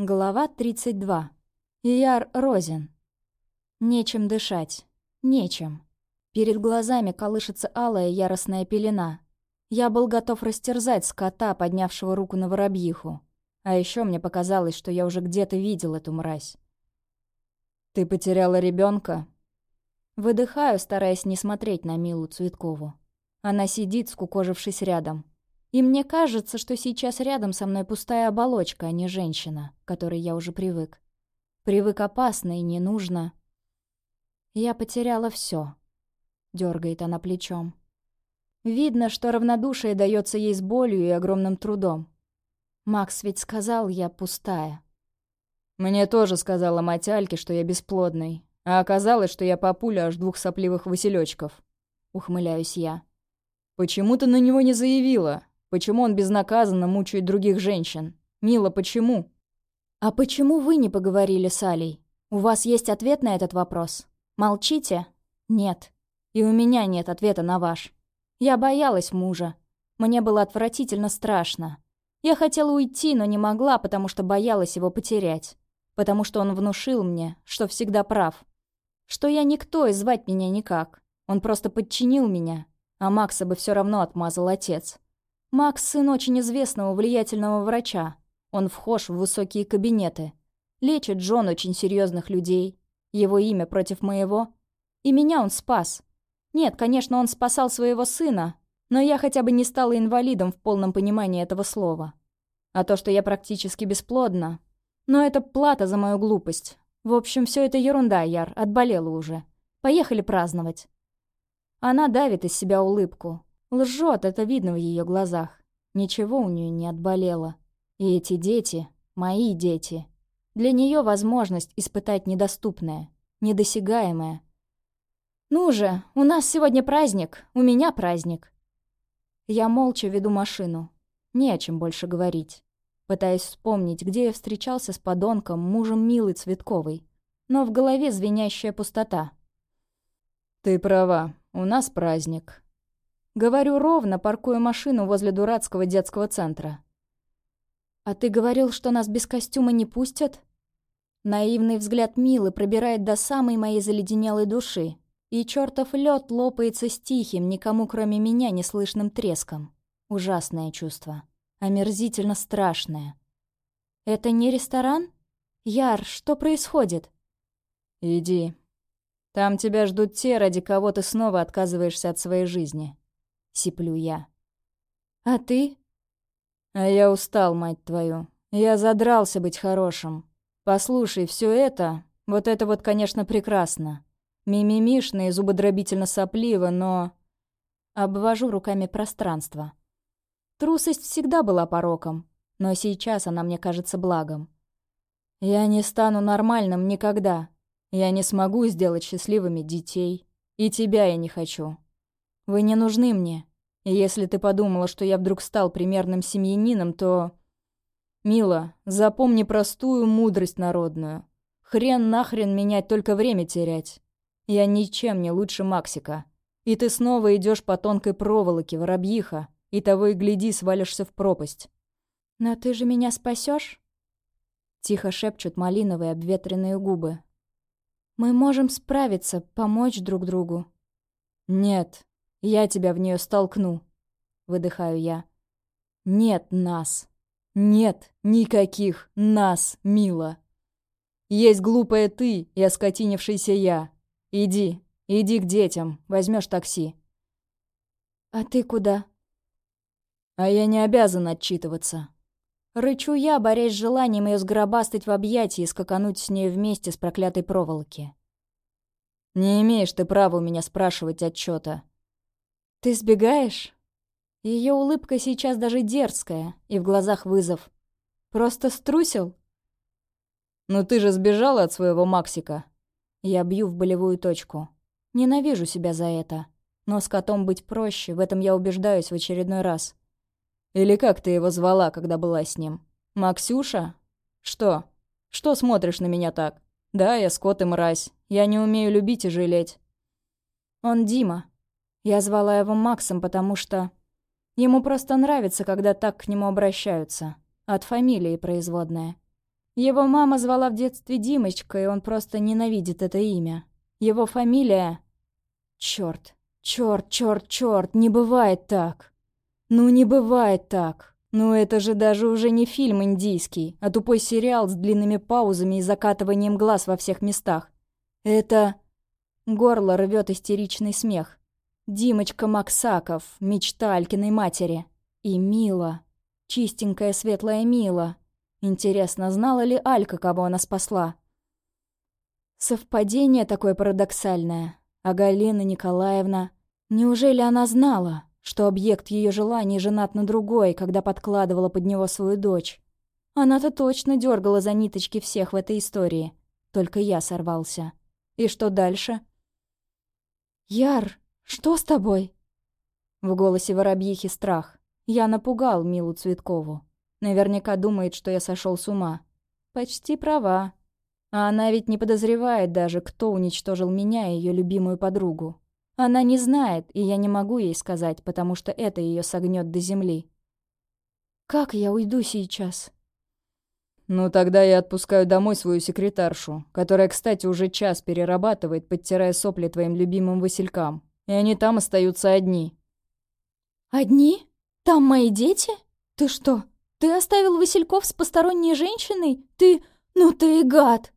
Глава 32. Яр Розин. Нечем дышать. Нечем. Перед глазами колышется алая яростная пелена. Я был готов растерзать скота, поднявшего руку на воробьиху. А еще мне показалось, что я уже где-то видел эту мразь. «Ты потеряла ребенка? Выдыхаю, стараясь не смотреть на Милу Цветкову. Она сидит, скукожившись рядом. И мне кажется, что сейчас рядом со мной пустая оболочка, а не женщина, к которой я уже привык. Привык опасно и не нужно. Я потеряла все. Дергает она плечом. Видно, что равнодушие дается ей с болью и огромным трудом. Макс ведь сказал, я пустая. Мне тоже сказала мать Альки, что я бесплодный. А оказалось, что я папуля аж двух сопливых василечков. Ухмыляюсь я. «Почему ты на него не заявила?» Почему он безнаказанно мучает других женщин? Мила, почему?» «А почему вы не поговорили с Алей? У вас есть ответ на этот вопрос? Молчите?» «Нет. И у меня нет ответа на ваш. Я боялась мужа. Мне было отвратительно страшно. Я хотела уйти, но не могла, потому что боялась его потерять. Потому что он внушил мне, что всегда прав. Что я никто и звать меня никак. Он просто подчинил меня, а Макса бы все равно отмазал отец. Макс – сын очень известного влиятельного врача. Он вхож в высокие кабинеты. Лечит жен очень серьезных людей. Его имя против моего. И меня он спас. Нет, конечно, он спасал своего сына, но я хотя бы не стала инвалидом в полном понимании этого слова. А то, что я практически бесплодна, но это плата за мою глупость. В общем, все это ерунда, Яр, отболела уже. Поехали праздновать. Она давит из себя улыбку, Лжет, это видно в ее глазах. Ничего у нее не отболело. И эти дети, мои дети. Для нее возможность испытать недоступное, недосягаемое. «Ну же, у нас сегодня праздник, у меня праздник». Я молча веду машину. Не о чем больше говорить. Пытаюсь вспомнить, где я встречался с подонком, мужем Милы Цветковой. Но в голове звенящая пустота. «Ты права, у нас праздник», Говорю ровно, паркую машину возле дурацкого детского центра. «А ты говорил, что нас без костюма не пустят?» Наивный взгляд Милы пробирает до самой моей заледенелой души, и чертов лед лопается с тихим, никому кроме меня неслышным треском. Ужасное чувство. Омерзительно страшное. «Это не ресторан? Яр, что происходит?» «Иди. Там тебя ждут те, ради кого ты снова отказываешься от своей жизни сиплю я. «А ты?» «А я устал, мать твою. Я задрался быть хорошим. Послушай, все это, вот это вот, конечно, прекрасно. Мимимишно и зубодробительно сопливо, но...» Обвожу руками пространство. Трусость всегда была пороком, но сейчас она мне кажется благом. Я не стану нормальным никогда. Я не смогу сделать счастливыми детей. И тебя я не хочу. Вы не нужны мне. И если ты подумала, что я вдруг стал примерным семьянином, то... Мила, запомни простую мудрость народную. Хрен нахрен менять, только время терять. Я ничем не лучше Максика. И ты снова идешь по тонкой проволоке, воробьиха, и того и гляди, свалишься в пропасть. «Но ты же меня спасешь? Тихо шепчут малиновые обветренные губы. «Мы можем справиться, помочь друг другу». «Нет, я тебя в нее столкну. Выдыхаю я. Нет нас. Нет никаких нас, мила. Есть глупая ты и оскотинившийся я. Иди, иди к детям, возьмешь такси. А ты куда? А я не обязан отчитываться. Рычу я, борясь с желанием ее сгробастать в объятии и скакануть с ней вместе с проклятой проволоки. Не имеешь ты права у меня спрашивать отчета. «Ты сбегаешь?» Ее улыбка сейчас даже дерзкая, и в глазах вызов. «Просто струсил?» «Ну ты же сбежала от своего Максика!» Я бью в болевую точку. Ненавижу себя за это. Но с котом быть проще, в этом я убеждаюсь в очередной раз. Или как ты его звала, когда была с ним? Максюша? Что? Что смотришь на меня так? Да, я скот и мразь. Я не умею любить и жалеть. Он Дима. Я звала его Максом, потому что... Ему просто нравится, когда так к нему обращаются. От фамилии производная. Его мама звала в детстве Димочка, и он просто ненавидит это имя. Его фамилия... Чёрт, чёрт, чёрт, чёрт, не бывает так. Ну не бывает так. Ну это же даже уже не фильм индийский, а тупой сериал с длинными паузами и закатыванием глаз во всех местах. Это... Горло рвет истеричный смех. Димочка Максаков, мечта Алькиной матери. И Мила. Чистенькая светлая Мила. Интересно, знала ли Алька, кого она спасла? Совпадение такое парадоксальное. А Галина Николаевна... Неужели она знала, что объект ее желаний женат на другой, когда подкладывала под него свою дочь? Она-то точно дергала за ниточки всех в этой истории. Только я сорвался. И что дальше? «Яр, что с тобой?» В голосе воробьихи страх. Я напугал Милу Цветкову. Наверняка думает, что я сошел с ума. Почти права. А она ведь не подозревает даже, кто уничтожил меня и ее любимую подругу. Она не знает, и я не могу ей сказать, потому что это ее согнет до земли. «Как я уйду сейчас?» «Ну, тогда я отпускаю домой свою секретаршу, которая, кстати, уже час перерабатывает, подтирая сопли твоим любимым василькам. И они там остаются одни». «Одни? Там мои дети? Ты что, ты оставил Васильков с посторонней женщиной? Ты... ну ты и гад!»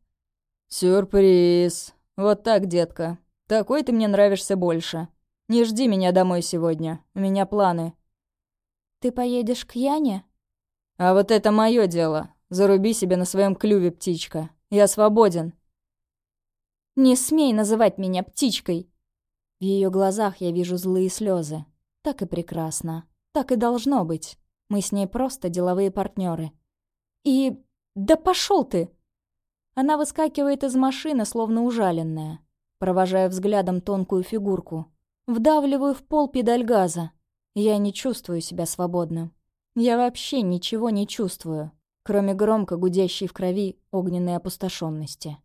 «Сюрприз. Вот так, детка. Такой ты мне нравишься больше. Не жди меня домой сегодня. У меня планы». «Ты поедешь к Яне?» «А вот это мое дело. Заруби себе на своем клюве, птичка. Я свободен. Не смей называть меня птичкой. В ее глазах я вижу злые слезы. Так и прекрасно. Так и должно быть. Мы с ней просто деловые партнеры. И... да пошел ты! Она выскакивает из машины, словно ужаленная. Провожая взглядом тонкую фигурку. Вдавливаю в пол педаль газа. Я не чувствую себя свободным. Я вообще ничего не чувствую кроме громко гудящей в крови огненной опустошенности.